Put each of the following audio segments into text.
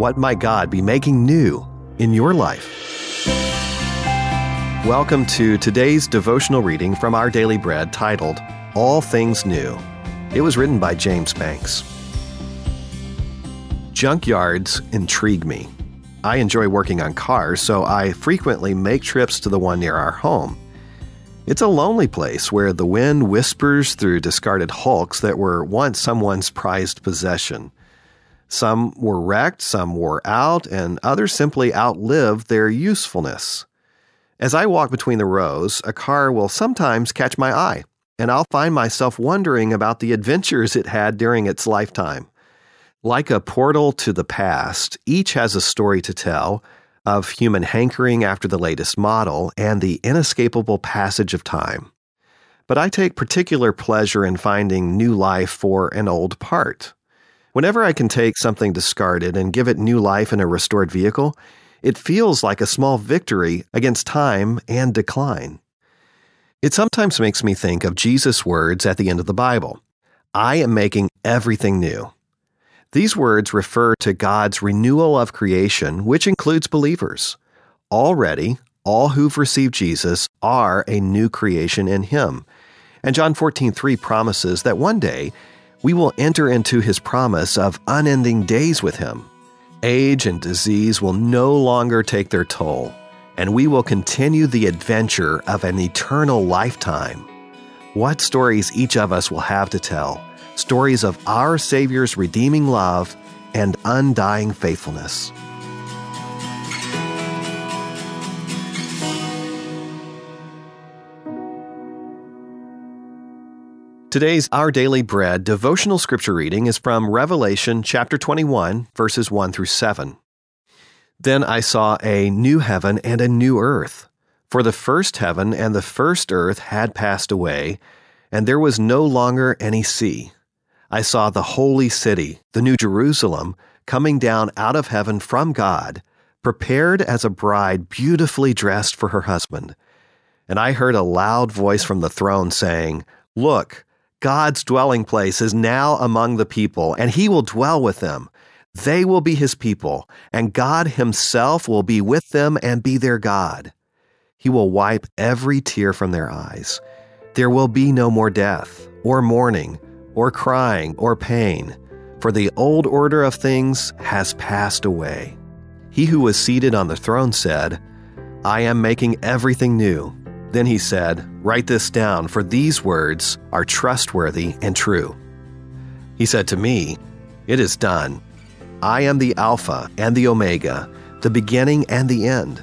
What might God be making new in your life? Welcome to today's devotional reading from Our Daily Bread titled All Things New. It was written by James Banks. Junkyards intrigue me. I enjoy working on cars, so I frequently make trips to the one near our home. It's a lonely place where the wind whispers through discarded hulks that were once someone's prized possession. Some were wrecked, some wore out, and others simply outlived their usefulness. As I walk between the rows, a car will sometimes catch my eye, and I'll find myself wondering about the adventures it had during its lifetime. Like a portal to the past, each has a story to tell of human hankering after the latest model and the inescapable passage of time. But I take particular pleasure in finding new life for an old part. Whenever I can take something discarded and give it new life in a restored vehicle, it feels like a small victory against time and decline. It sometimes makes me think of Jesus' words at the end of the Bible I am making everything new. These words refer to God's renewal of creation, which includes believers. Already, all who've received Jesus are a new creation in Him. And John 14:3 promises that one day we will enter into His promise of unending days with Him. Age and disease will no longer take their toll, and we will continue the adventure of an eternal lifetime. What stories each of us will have to tell stories of our Savior's redeeming love and undying faithfulness. Today's Our Daily Bread devotional scripture reading is from Revelation chapter 21, verses 1 through 7. Then I saw a new heaven and a new earth, for the first heaven and the first earth had passed away, and there was no longer any sea. I saw the holy city, the New Jerusalem, coming down out of heaven from God, prepared as a bride beautifully dressed for her husband. And I heard a loud voice from the throne saying, Look, God's dwelling place is now among the people, and he will dwell with them. They will be his people, and God himself will be with them and be their God. He will wipe every tear from their eyes. There will be no more death, or mourning or crying, or pain, for the old order of things has passed away. He who was seated on the throne said, I am making everything new. Then he said, Write this down, for these words are trustworthy and true. He said to me, It is done. I am the Alpha and the Omega, the beginning and the end.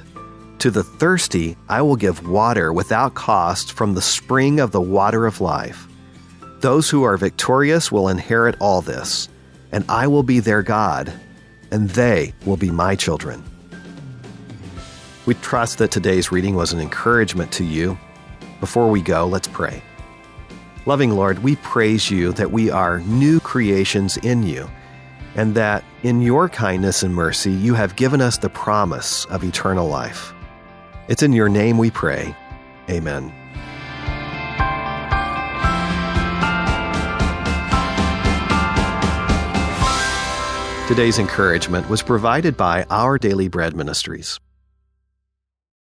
To the thirsty, I will give water without cost from the spring of the water of life. Those who are victorious will inherit all this, and I will be their God, and they will be my children. We trust that today's reading was an encouragement to you. Before we go, let's pray. Loving Lord, we praise you that we are new creations in you, and that in your kindness and mercy you have given us the promise of eternal life. It's in your name we pray. Amen. Today's encouragement was provided by Our Daily Bread Ministries.